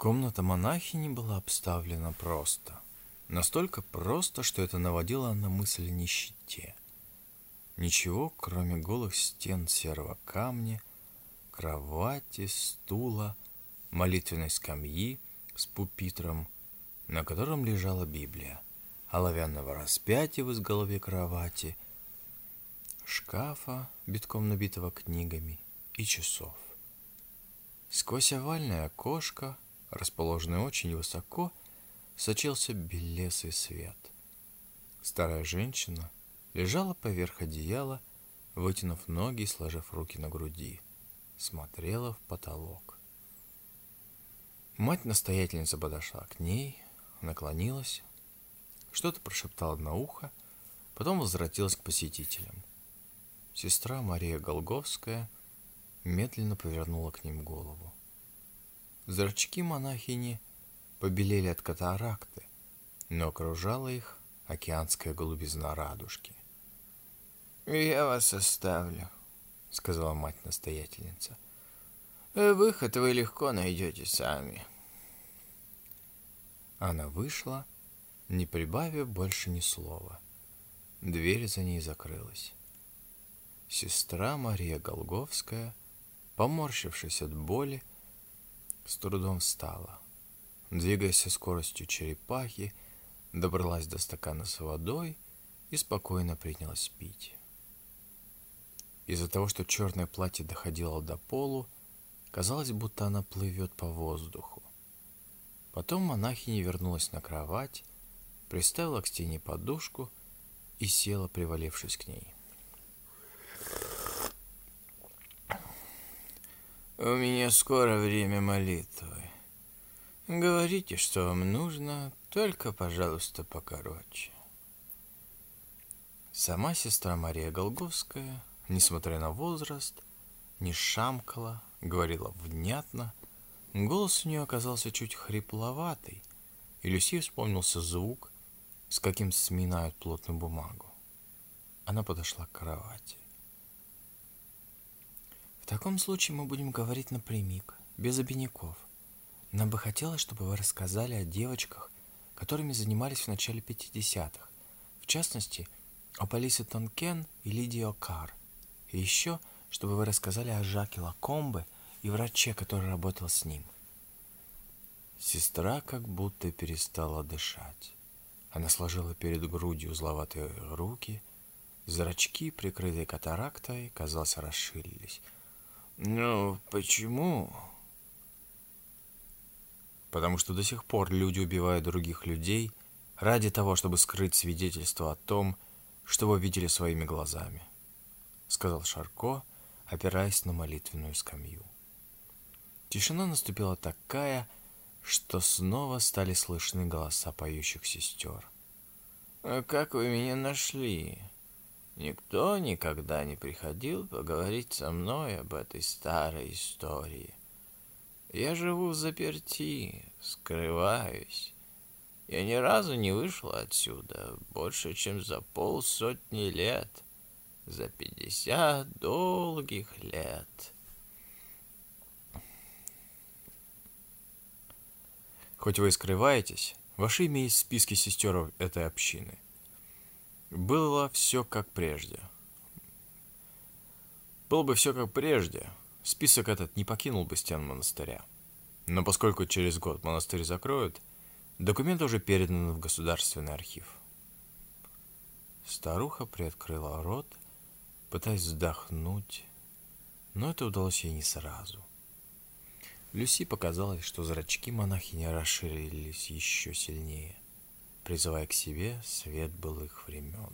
Комната монахини была обставлена просто. Настолько просто, что это наводило на мысль о нищете. Ничего, кроме голых стен серого камня, кровати, стула, молитвенной скамьи с пупитром, на котором лежала Библия, оловянного распятия в изголовье кровати, шкафа, битком набитого книгами, и часов. Сквозь овальное окошко, расположенное очень высоко, сочился белесый свет. Старая женщина лежала поверх одеяла, вытянув ноги и сложив руки на груди, смотрела в потолок. Мать-настоятельница подошла к ней, наклонилась, что-то прошептала на ухо, потом возвратилась к посетителям. Сестра Мария Голговская – медленно повернула к ним голову. Зрачки монахини побелели от катаракты, но окружала их океанская голубизна радужки. «Я вас оставлю», — сказала мать-настоятельница. «Выход вы легко найдете сами». Она вышла, не прибавив больше ни слова. Дверь за ней закрылась. Сестра Мария Голговская Поморщившись от боли, с трудом встала. Двигаясь со скоростью черепахи, добралась до стакана с водой и спокойно принялась пить. Из-за того, что черное платье доходило до полу, казалось, будто она плывет по воздуху. Потом монахиня вернулась на кровать, приставила к стене подушку и села, привалившись к ней. У меня скоро время молитвы. Говорите, что вам нужно, только, пожалуйста, покороче. Сама сестра Мария Голговская, несмотря на возраст, не шамкала, говорила внятно. Голос у нее оказался чуть хрипловатый, и Люси вспомнился звук, с каким сминают плотную бумагу. Она подошла к кровати таком случае мы будем говорить напрямик, без обиняков. Нам бы хотелось, чтобы вы рассказали о девочках, которыми занимались в начале 50-х. В частности, о Полисе Тонкен и Лидии О'Кар. И еще, чтобы вы рассказали о Жаке Лакомбе и враче, который работал с ним. Сестра как будто перестала дышать. Она сложила перед грудью узловатые руки, зрачки, прикрытые катарактой, казалось, расширились – ну, почему? Потому что до сих пор люди убивают других людей ради того, чтобы скрыть свидетельство о том, что вы видели своими глазами, сказал Шарко, опираясь на молитвенную скамью. Тишина наступила такая, что снова стали слышны голоса поющих сестер. «А как вы меня нашли?» Никто никогда не приходил поговорить со мной об этой старой истории. Я живу в заперти, скрываюсь. Я ни разу не вышел отсюда больше, чем за полсотни лет. За пятьдесят долгих лет. Хоть вы и скрываетесь, ваше имя есть в списке сестер этой общины – было все как прежде. Было бы все как прежде, список этот не покинул бы стен монастыря. Но поскольку через год монастырь закроют, документы уже переданы в государственный архив. Старуха приоткрыла рот, пытаясь вздохнуть, но это удалось ей не сразу. Люси показалось, что зрачки монахини расширились еще сильнее призывая к себе свет былых времен.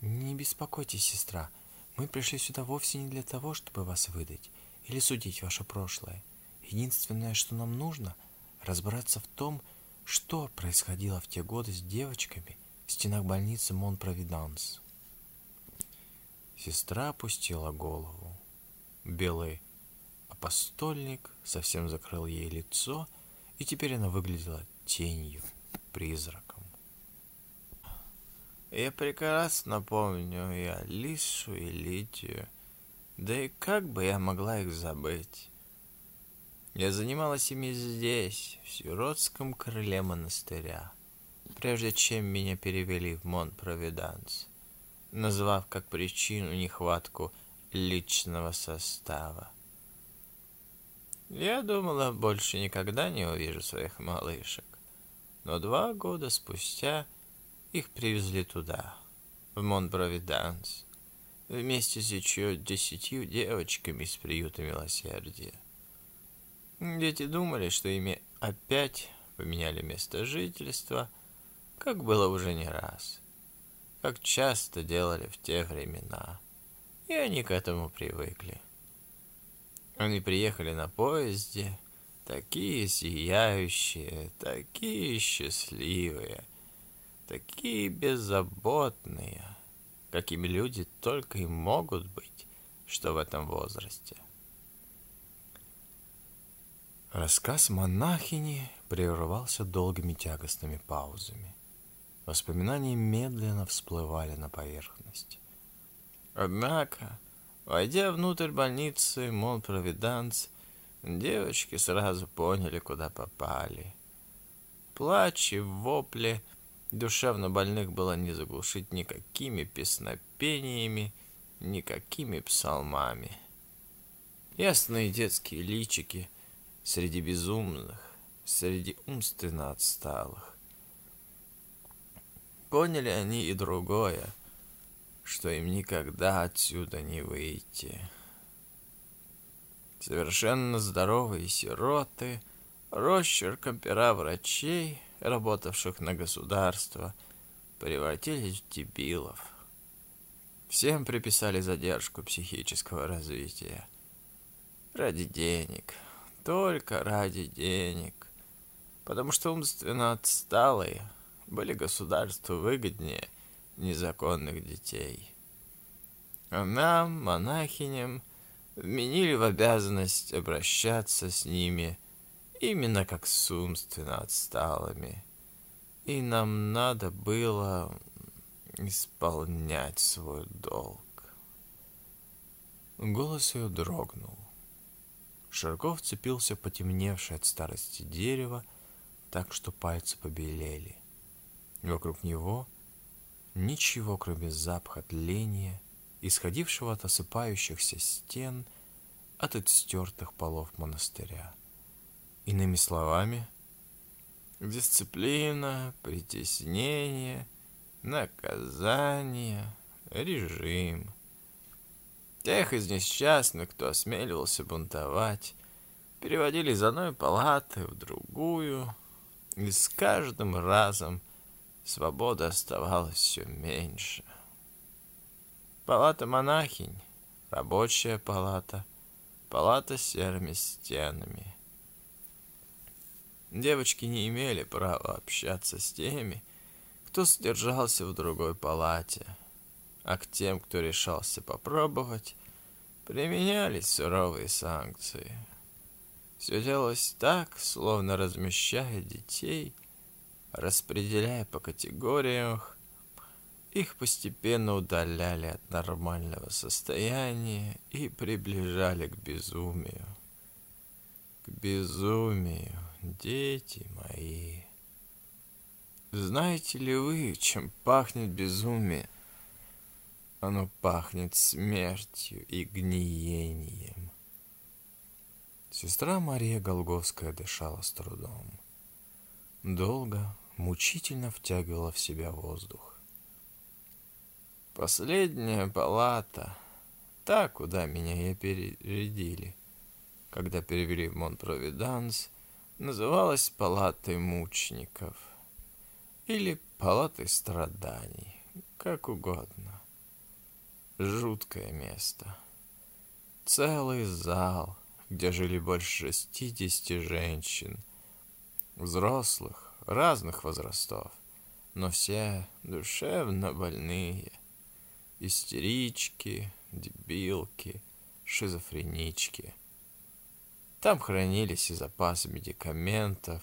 «Не беспокойтесь, сестра, мы пришли сюда вовсе не для того, чтобы вас выдать или судить ваше прошлое. Единственное, что нам нужно, разобраться в том, что происходило в те годы с девочками в стенах больницы Мон-Провиданс. Сестра опустила голову. Белый апостольник совсем закрыл ей лицо, и теперь она выглядела тенью призраком. Я прекрасно помню и Алису, и Лидию. Да и как бы я могла их забыть? Я занималась ими здесь, в сиротском крыле монастыря, прежде чем меня перевели в Монт-Провиданс, назвав как причину нехватку личного состава. Я думала, больше никогда не увижу своих малышек. Но два года спустя их привезли туда, в Монт-Провиданс, вместе с еще десятью девочками из приюта милосердия. Дети думали, что ими опять поменяли место жительства, как было уже не раз, как часто делали в те времена, и они к этому привыкли. Они приехали на поезде, такие сияющие, такие счастливые, такие беззаботные, какими люди только и могут быть, что в этом возрасте. Рассказ монахини прерывался долгими тягостными паузами. Воспоминания медленно всплывали на поверхность. Однако Войдя внутрь больницы Монпровиданс, девочки сразу поняли, куда попали. Плач и вопли душевно больных было не заглушить никакими песнопениями, никакими псалмами. Ясные детские личики среди безумных, среди умственно отсталых. Поняли они и другое — что им никогда отсюда не выйти. Совершенно здоровые сироты, росчерком пера врачей, работавших на государство, превратились в дебилов. Всем приписали задержку психического развития. Ради денег, только ради денег. Потому что умственно отсталые были государству выгоднее – незаконных детей. А нам, монахиням, вменили в обязанность обращаться с ними именно как с умственно отсталыми. И нам надо было исполнять свой долг. Голос ее дрогнул. Ширков цепился потемневшее от старости дерево, так что пальцы побелели. Вокруг него — Ничего, кроме запаха тления, исходившего от осыпающихся стен, от отстертых полов монастыря. Иными словами, дисциплина, притеснение, наказание, режим. Тех из несчастных, кто осмеливался бунтовать, переводили из одной палаты в другую, и с каждым разом свободы оставалось все меньше. Палата монахинь, рабочая палата, палата с серыми стенами. Девочки не имели права общаться с теми, кто содержался в другой палате, а к тем, кто решался попробовать, применялись суровые санкции. Все делалось так, словно размещая детей распределяя по категориям, их постепенно удаляли от нормального состояния и приближали к безумию. К безумию, дети мои. Знаете ли вы, чем пахнет безумие? Оно пахнет смертью и гниением. Сестра Мария Голговская дышала с трудом. Долго, мучительно втягивала в себя воздух. Последняя палата, та, куда меня и перерядили, когда перевели в Монпровиданс, называлась палатой мучеников или палатой страданий, как угодно. Жуткое место. Целый зал, где жили больше шестидесяти женщин, взрослых, разных возрастов, но все душевно больные. Истерички, дебилки, шизофренички. Там хранились и запасы медикаментов,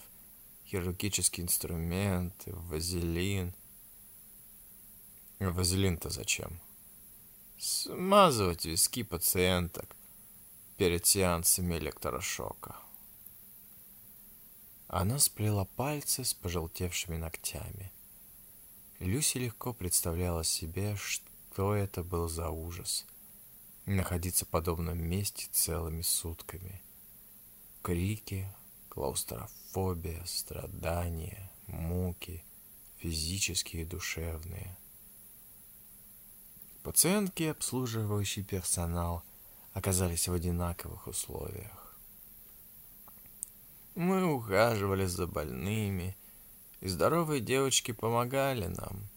хирургические инструменты, вазелин. Вазелин-то зачем? Смазывать виски пациенток перед сеансами электрошока. Она сплела пальцы с пожелтевшими ногтями. Люси легко представляла себе, что это был за ужас — находиться в подобном месте целыми сутками. Крики, клаустрофобия, страдания, муки, физические и душевные. Пациентки и обслуживающий персонал оказались в одинаковых условиях. Мы ухаживали за больными, и здоровые девочки помогали нам.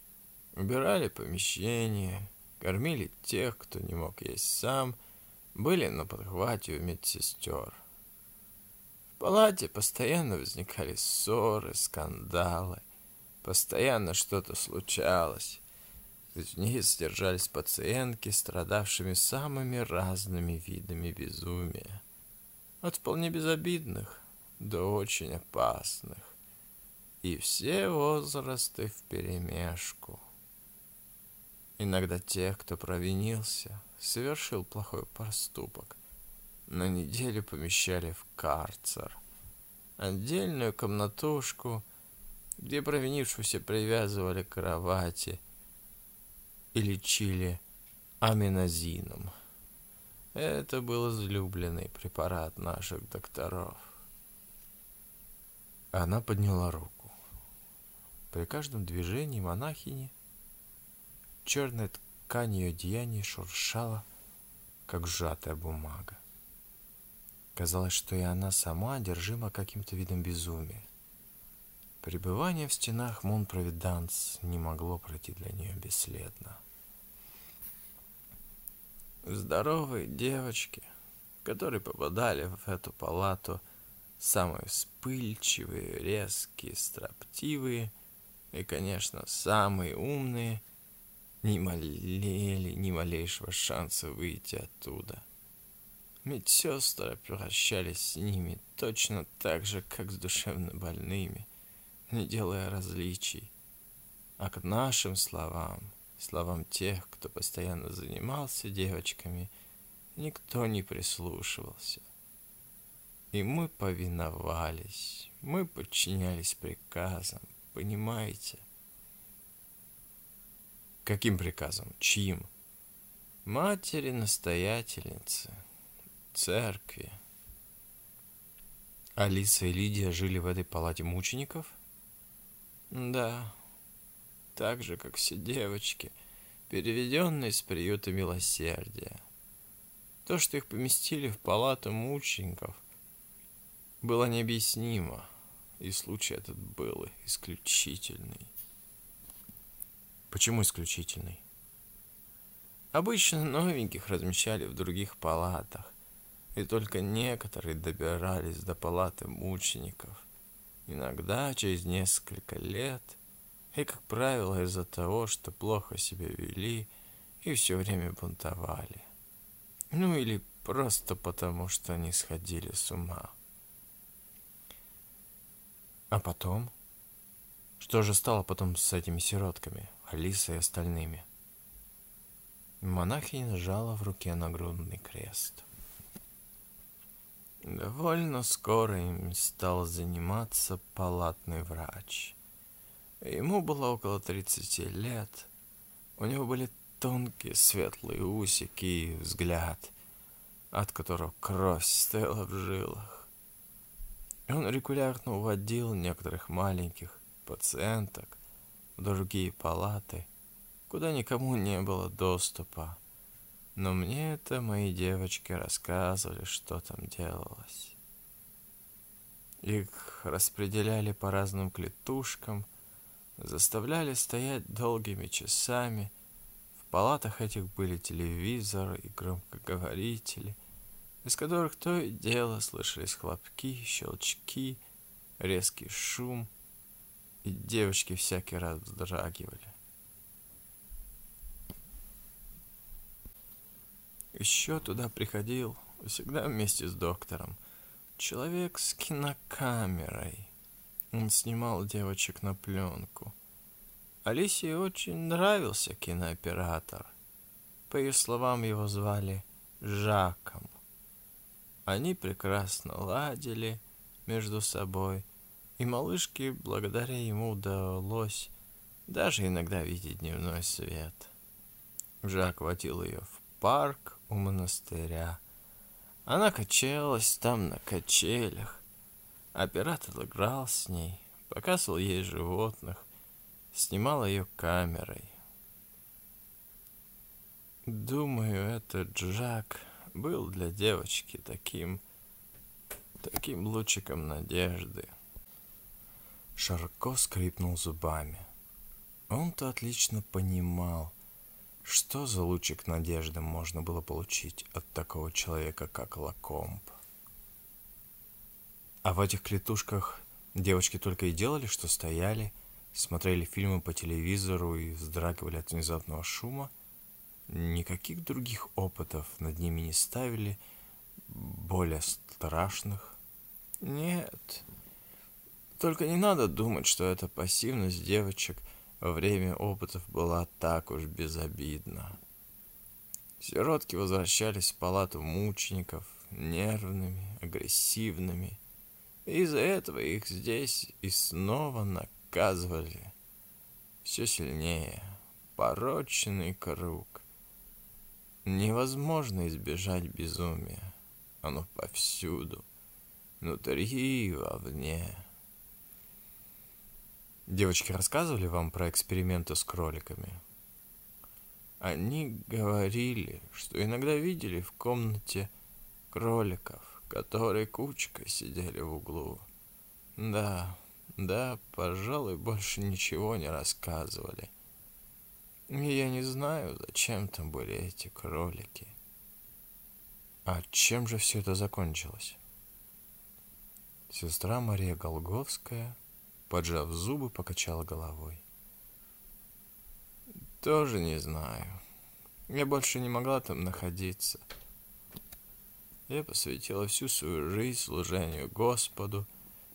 Убирали помещение, кормили тех, кто не мог есть сам, были на подхвате у медсестер палате постоянно возникали ссоры, скандалы. Постоянно что-то случалось. Ведь в ней содержались пациентки, страдавшими самыми разными видами безумия. От вполне безобидных до очень опасных. И все возрасты вперемешку. Иногда тех, кто провинился, совершил плохой поступок, на неделю помещали в карцер. Отдельную комнатушку, где провинившуюся привязывали к кровати и лечили аминозином. Это был излюбленный препарат наших докторов. Она подняла руку. При каждом движении монахини черная ткань ее одеяния шуршала, как сжатая бумага. Казалось, что и она сама одержима каким-то видом безумия. Пребывание в стенах Мон-Провиданс не могло пройти для нее бесследно. Здоровые девочки, которые попадали в эту палату, самые вспыльчивые, резкие, строптивые и, конечно, самые умные, не молели ни малейшего шанса выйти оттуда – Медсестры превращались с ними точно так же, как с душевно больными, не делая различий. А к нашим словам, словам тех, кто постоянно занимался девочками, никто не прислушивался. И мы повиновались, мы подчинялись приказам, понимаете? Каким приказам? Чьим? Матери-настоятельницы церкви. Алиса и Лидия жили в этой палате мучеников? Да, так же, как все девочки, переведенные с приюта милосердия. То, что их поместили в палату мучеников, было необъяснимо, и случай этот был исключительный. Почему исключительный? Обычно новеньких размещали в других палатах, и только некоторые добирались до палаты мучеников, иногда через несколько лет, и, как правило, из-за того, что плохо себя вели и все время бунтовали. Ну или просто потому, что они сходили с ума. А потом? Что же стало потом с этими сиротками, Алисой и остальными? Монахиня сжала в руке нагрудный крест. Довольно скоро им стал заниматься палатный врач. Ему было около 30 лет. У него были тонкие светлые усики и взгляд, от которого кровь стояла в жилах. Он регулярно уводил некоторых маленьких пациенток другие палаты, куда никому не было доступа. Но мне это мои девочки рассказывали, что там делалось. Их распределяли по разным клетушкам, заставляли стоять долгими часами. В палатах этих были телевизоры и громкоговорители, из которых то и дело слышались хлопки, щелчки, резкий шум, и девочки всякий раз вздрагивали. Еще туда приходил, всегда вместе с доктором, человек с кинокамерой. Он снимал девочек на пленку. Алисе очень нравился кинооператор. По ее словам, его звали Жаком. Они прекрасно ладили между собой, и малышке благодаря ему удалось даже иногда видеть дневной свет. Жак водил ее в парк у монастыря. Она качалась там на качелях. Оператор играл с ней, показывал ей животных, снимал ее камерой. Думаю, этот Джак был для девочки таким, таким лучиком надежды. Шарко скрипнул зубами. Он-то отлично понимал, что за лучик надежды можно было получить от такого человека, как Лакомб. А в этих клетушках девочки только и делали, что стояли, смотрели фильмы по телевизору и вздрагивали от внезапного шума. Никаких других опытов над ними не ставили, более страшных. Нет, только не надо думать, что эта пассивность девочек во время опытов была так уж безобидна. Сиротки возвращались в палату мучеников нервными, агрессивными. Из-за этого их здесь и снова наказывали. Все сильнее. Порочный круг. Невозможно избежать безумия. Оно повсюду. Внутри и вовне. Девочки рассказывали вам про эксперименты с кроликами? Они говорили, что иногда видели в комнате кроликов, которые кучкой сидели в углу. Да, да, пожалуй, больше ничего не рассказывали. И я не знаю, зачем там были эти кролики. А чем же все это закончилось? Сестра Мария Голговская поджав зубы, покачала головой. Тоже не знаю. Я больше не могла там находиться. Я посвятила всю свою жизнь служению Господу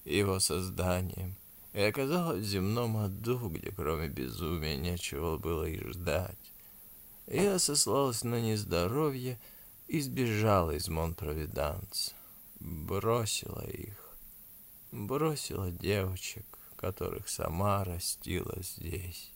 и Его созданием, и оказалась в земном аду, где кроме безумия нечего было и ждать. Я сослалась на нездоровье и сбежала из Монпровиданса. Бросила их, бросила девочек, которых сама растила здесь.